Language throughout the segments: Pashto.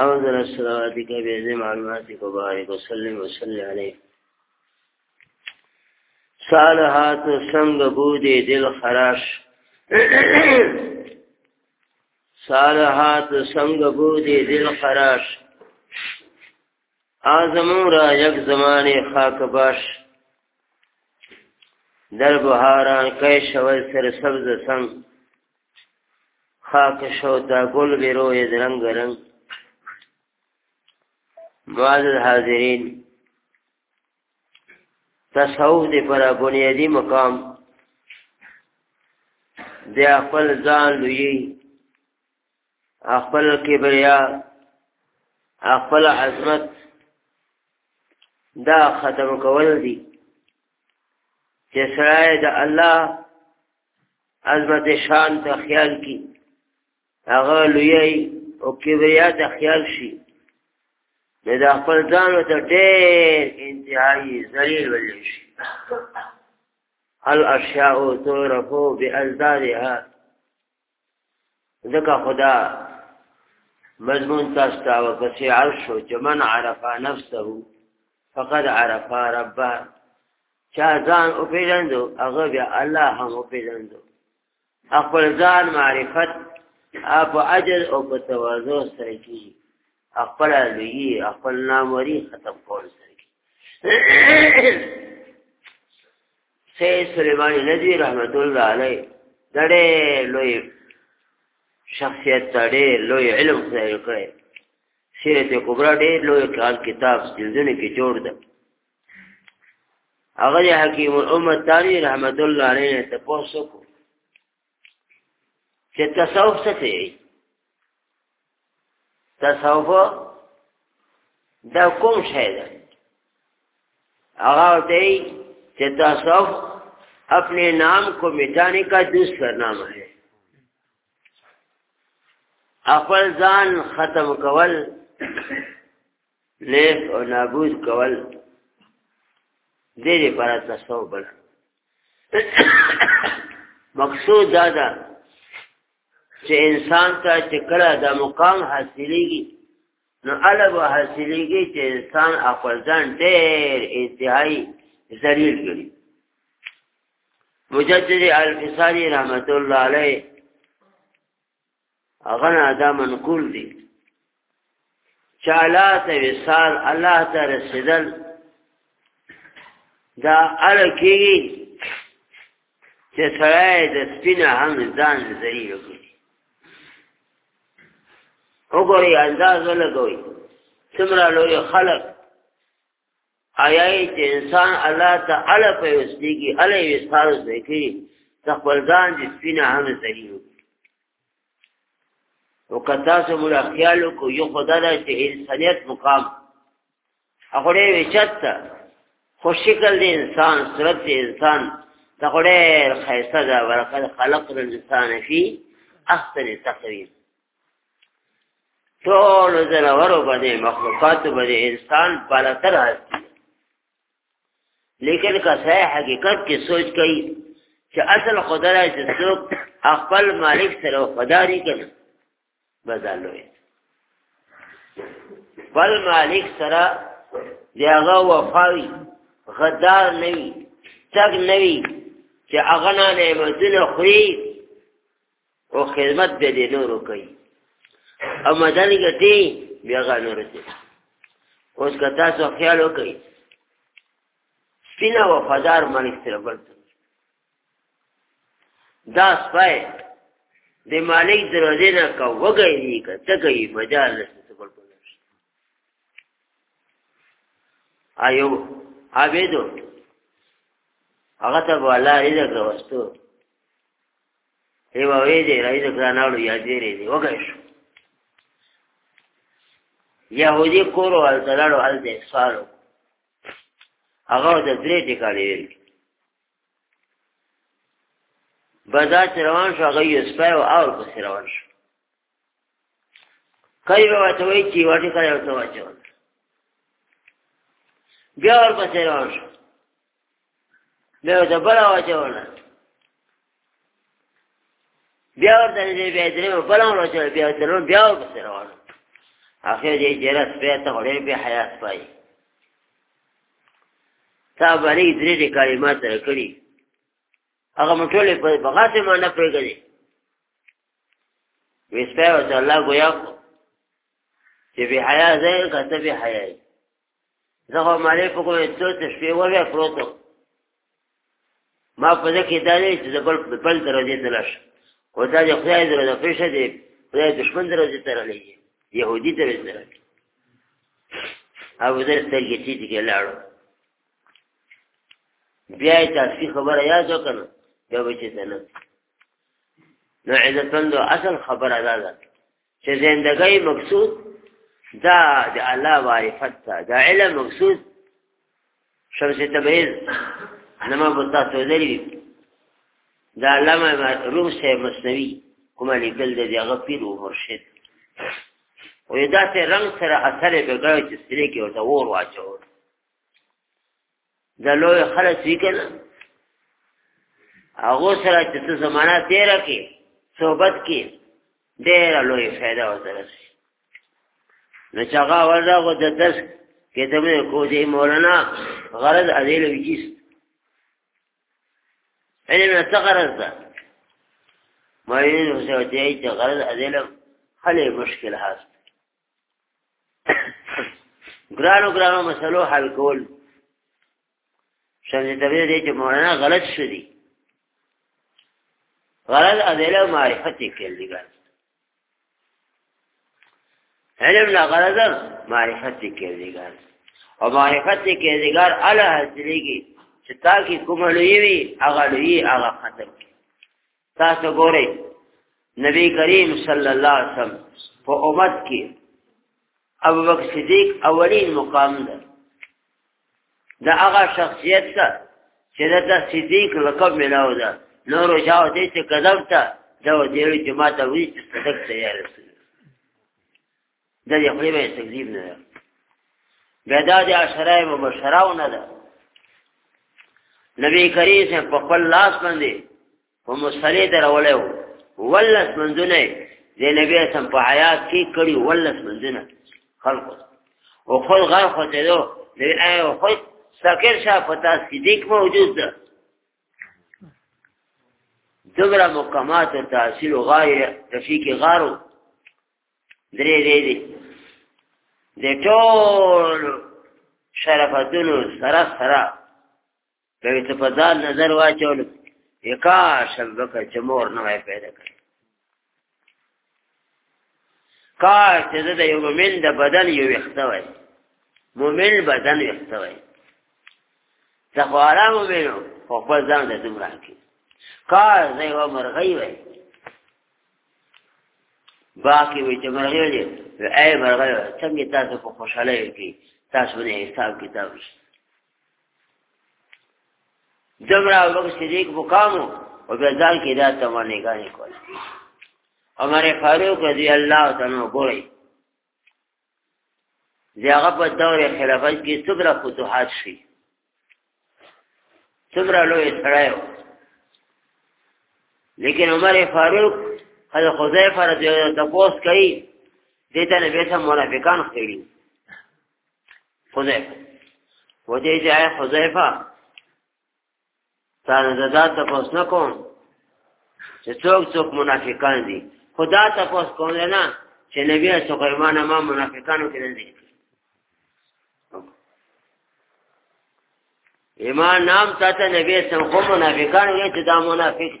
أنزل صلواتك بعز معلوماتك وبارك وسلم وسلم عليه صالحات سنگ بودی دل خراش صالحات سنگ بودی دل خراش آزمون را یک زمانی خاک باش در بهاران کای شول سر سبز سنگ خاک شو دا ګل بیرو یې رنگ رنگ معزز حاضرین تصوف دی پر بنیادی مقام دی خپل ځان لوی خپل کبریا خپل عظمت دا ختم کول دي چې سړی د الله عظمت شان ته خیال کی هغه لوی او کبریا ته خیال شي نو د خپل ځان ته ډېر انتهایی ذلیل ویل شي الاشیاء تعرف بأزدادها ځکه خدا مضمون تاسو ته وکسي عرش او جمن عرف نفسه فقد عرف ربه چا ځان او پیژندو هغه بیا الله هم او پیژندو خپل ځان معرفت اپ عجز او په تواضع سره کی خپل لوی خپل ناموري ختم کول سره سید سلیمانی ندوی رحمت الله علیه دړې لوی شخصیت دړې لوی علم خدای کړی سیرت کبرا ډېر لوی کال کتاب ستنځنه کې جوړ ده هغه حکیم الامه تاری رحمت الله علیه ته پوسو چې تصوف څه دی تصوف دا کوم شی دی هغه دی چې تصوف اپنے نام کو مٹانے کا دوسرا نام ہے خپل ځان ختم کول لیف او نابود کول دې لپاره تصوف بل مقصود دا ده چې انسان ته چې کله دا مقام حاصلېږي نو اله به حاصلېږي چې انسان خپل ځان ډېر انتهایی ذلیل کړي مجدد الفساری رحمت الله علیه هغه دا منقول دي چاله ته وصال الله ته رسیدل دا الکی چې سره د سپینه هم ځان ذلیل کړي وګوري انداز ولګوي څومره لوی خلک آیا چې انسان الله تعالی په وسلی کې الله یې ستاره ځکه د خپل ځان د سپینه هم ذلیل او کتا سو مولا خیال کو یو خدای له چې انسانیت مقام هغه یې وچت خو شکل د انسان صورت د انسان د غړې خیسه دا ورکه خلق الانسان فی احسن تقویم ټول زنورو باندې مخلوقات باندې انسان بالاتر هستی لیکن که صحیح حقیقت کې سوچ کوي چې اصل خدای چې څوک خپل مالک سره وفاداری کوي بدلوي بل مالک سره دی هغه وفاوي غدار نه وي تګ نه وي چې هغه نه نعمتونه خوري او خدمت به دې نورو کوي او مدن ګټي بیا غا نورو ته اوس که تاسو خیال وکړئ سپینه وفادار ملک سره بل دا سپای د مالک دروازې نه کا وګړي دي که څه کوي مجال نشته څه بل بل نشته آیو عابدو هغه ته والا دې درته وستو هیو وی دی رئیس کراناړو یا دی ری دی وګای شو یهودی کورو ال دلړو ال دې سوالو هغه د درې ټکالې ویل بازار روان شو هغه یې سپایو او پس روان شو کای به واته وای چې واټی کای وته واچو بیا ور پسې روان شو بیا ورته بل واچوله بیا ورته دې بیا درې بل واچوله بیا درو بیا ور پسې روان اخر دې جرس بیا ته غړې به حیات پای تا باندې درې دې کلمات کړې هغه مټولې په بغاسه ما نه پرېږدي وسپه او چې الله ګویا کو چې به حیا زې کته به حیا زه هم مالې په کومه څه څه شپې وره پروتو ما په دې کې دا نه چې د بل په بل درجه ته لاش او دا د خدای درجه پېښه دې خدای دشمن درجه ته راغلی يهودي درجه ته راغلی او دې سترګې چې دې لاړو بیا تاسو خبره یاد وکړه دا به چې نه نو عزتمند اصل خبره ده ده چې زندګۍ مقصود دا د الله معرفت ده دا علم مقصود شمس تبریز انما بوتا سوزری دا علامه روم سه مصنوی کومه لیکل دی هغه پیر او مرشد او دا ته رنگ سره اثر به ګرځي چې سری کې ورته ور واچو د لوی خلک وی کنه هغه سره چې څه زمانہ تیر کې صحبت کې ډېر لوی فائدہ ورسره نو چې هغه ورغو د درس کې ته مې کو دې مولانا غرض ازیل ویجیس علم نه څه غرض ده ما یې نو څه وځي چې غرض ازیل خلې مشکل هست ګرانو ګرانو مسلو حل کول شمس تبریز دی چې مولانا غلط شو دی غلط ادله معرفت یې کړل دی ګان علم لا غلط معرفت یې کړل دی ګان او معرفت یې کړل دی ګان اله حاصلېږي چې تا کې کوم لوی وي هغه لوی هغه ختم کی تاسو ګورئ نبی کریم صلی الله علیه وسلم په امت کې ابو بکر صدیق اولین مقام ده دا هغه شخصیت ده چې دا صدیق لقب ملاو ده نور جاو دې چې قدم ته دا دې چې ما ته وی چې صدق تیار رسول د دې خپل به تکذیب نه ده بيدا د عشره مبشراو نه ده نبی کریم سے په خپل لاس باندې په مصلی درولې ولس منځونه د نبی سم په حیات کې کړي ولس منځونه خلق او خپل غر خو ته دو د اي خو سکر شاه پتا صدیق موجود ده دغرا مقامات تحصیل غایر تفیق غارو درې دې دي د ټول شرفتونو سره سره کوي ته په ځان نظر واچول یکاش البکه چې مور نه وای پیدا کړ کاش چې د یو مومن د بدن یو وخته وای مومن بدن وخته وای ته خو آرام وینو خو په ځان د دومره کې کاش د یو مرغۍ وای باقي وي چې مرغې دي اي مرغې څنګه تاسو په خوشاله یې کې تاسو نه حساب کتاب شته دمرا وقت صدیق مقامو او بیا ځان کې دا تمانه غانې کول عمر فاروق رضی الله تعالی عنہ ګوري دی هغه په دور خلافت کې څومره فتوحات شي څومره لوی سړی و لیکن عمر فاروق حضرت حذیفه رضی الله عنه تپوس کوي دته نه به سم منافقان خېړي حذیفه وجه جاء حذیفه تا نه دا تاسو نه کوم چې څوک څوک منافقان دي خدا تاسو کوم نه چې نبی اسو قیمانه ما منافقانو کې نه دي ایمان نام تاته نبی اسو خو منافقان یې چې دا منافق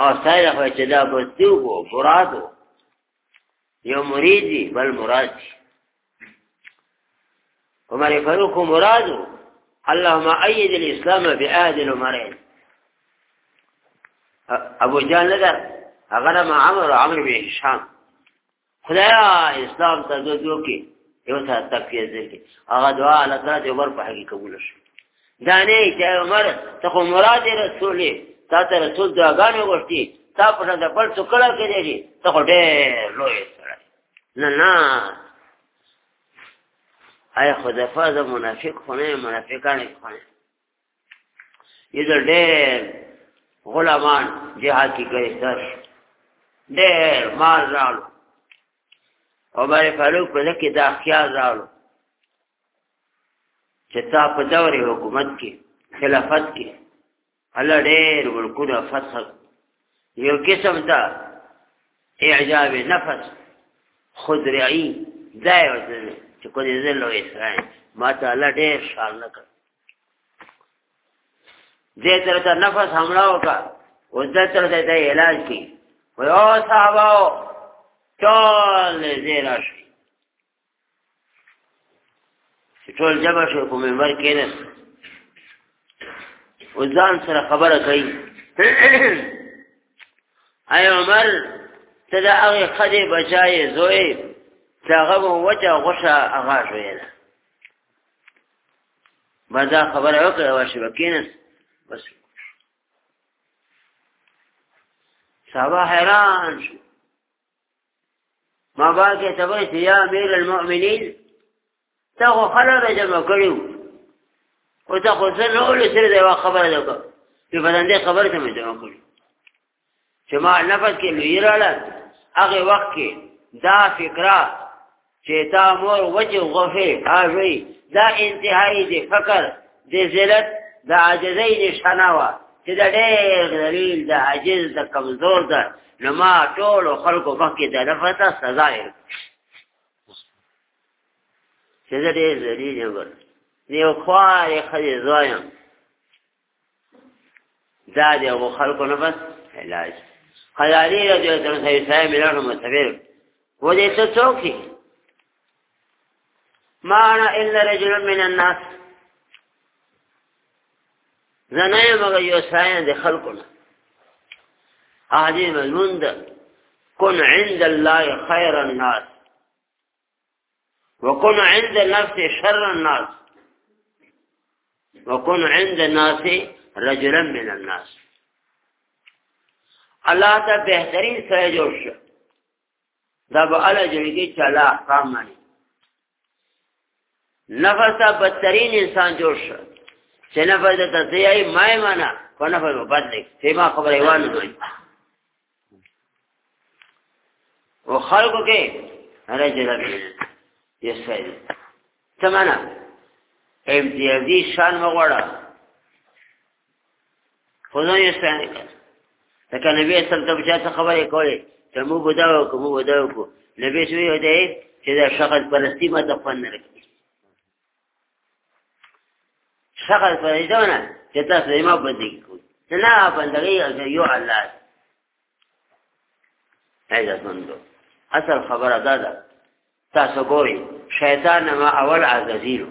او سایه خو چې دا بوتیو برادو یو مرید وي بل مراد وي عمر فاروق مراد اللهم ايد الاسلام بآد العمرين ابو جان لدر هغه ما عمر عمر بن هشام خدایا اسلام ته دوه کې یو څه تکفیر ځل کې هغه دعا الله تعالی دې ور په حقیقت قبول شي دانه چې عمر ته خو مراد رسول تا ته رسول دعاګانې وغوښتي تا په شان د بل څه کړه کړی دي ته خو ډېر لوی سړی نه نه آی خو د فاز منافق خو نه منافقان خو نه یې ډېر غلامان جهاد کې ګرفتار ډېر مال راړو او باندې فاروق په لکه دا خیال راړو چې تا په دور حکومت کې خلافت کې الله ډېر ورکونه فصل یو قسم ته اعجاب نفس خدرعی دا یو څه چې کو دې زلو اسرائیل ما ته الله ډېر شان نه کړ دې تر ته نفس حمله وکړه او دې تر ته علاج کی وای او صاحبو ټول زیرا شي ټول جمع شو په منبر کې نه او ځان سره خبره کوي اي عمر ته دا هغه خدي بچای زوی چې هغه وجه غوشه هغه شوی ده ما دا خبره وکړه او شي وکینه بس صحابه حیران شو ما باقي ته وایي چې یا امیر المؤمنین تا خو خلک را جمع کړي وو او تا خو زه نه ولې سره د یوه خبره ده وکړه چې په دندې خبرې ته مې جمع کړي چې ما نفس کې لوی راړه هغه وخت کې دا فکره چې تا مور وجه غوفه هاوی دا انتهایی دی فکر دی زلت دا عجزی دی شناوه چې دا ډېر دلیل دا عجز دا کمزور دا نو ما ټول خلکو مخکې د نفته سزا یې چې دا ډېر دلیل یې ور نیو خوارې خځې زوایم دا دی او خلکو نه بس علاج خیالي رضی الله عنه صحیح صحیح ملان مستفیر و دې څه څوکي ما انا الا رجل من الناس زنای مګ یو سایه د خلکو نه احادیث مضمون ده کن عند الله خیر الناس وكن عند الناس شر الناس وكن عند الناس رجلا من الناس الله ته بهترین سره جوړ شو دا به الله جوړیږي چې الله احکام مانی نفس ته بدترین انسان جوړ شو چې نفس ته ځای ما معنا کو نفس بدلې سیما خبره وانه او خلقو کې رجل یسای تمنا امتیازی شان مغوړه خدای یې ستانه کړ لکه نبی صلی الله علیه وسلم خبرې کولې چې مو بداو کوم بداو کو نبی شوی دی چې دا شخص پرستی ما ته فن نه شغل پرې ځونه چې تاسو یې ما بندګي کوئ نه بندګي یو الله هغه څنګه اصل خبره ده ده تاسو ګورئ شیطان ما اول عزیزو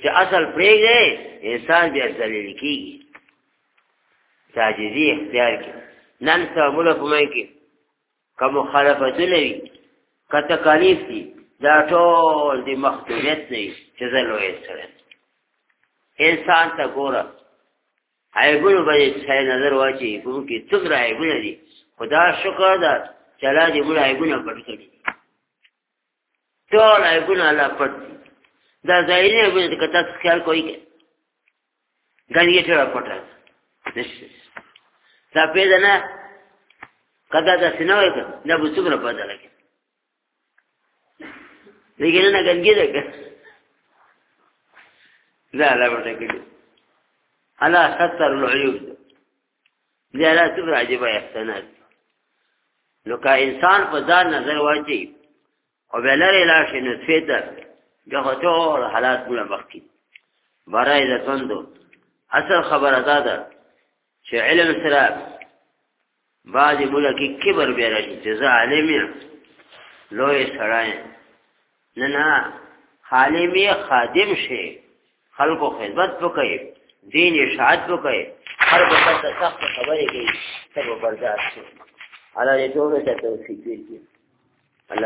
چې اصل پرېږدي انسان بیا ذلیل کېږي تعجیزي اختیار کې نن سبا په مې کې که مخالفتونه وي که تکالیف دي دا ټول د مخدومیت نه وي چې زه لوی سړی انسان ته ګوره عیبونو باندې څه نظر واچي کوم کې څومره عیبونه دي خدا شکر ده چې الله دې موږ عیبونه پټ کړي ټول عیبونه الله پټ دي دا ظاهري عیبونه چې کته خیال کوي ګڼې ټول پټ نشي دا پیدا نه کدا دا سينوي دا به څومره پاتې لګي لیکن نه ګنګي ده لا لا ورته کړي انا ستر العيوب بیا دا څومره عجیب احسانات نو که انسان په ځان نظر واچي او بیا لرې لاړ شي نطفې ته بیا خو ټول حالات مونه مخکې برای د توندو اصل خبره دا ده چې علم سره بعضې مونه کې کبر بیا راشي چې زه عالم یم لوی سړی یم نه نه خالی می خادم شي خلکو خدمت وکړي دین اشاعت وکړي هر څه ته سخت خبرې کوي ته برداشت شي الله دې ټول ته توفیق ورکړي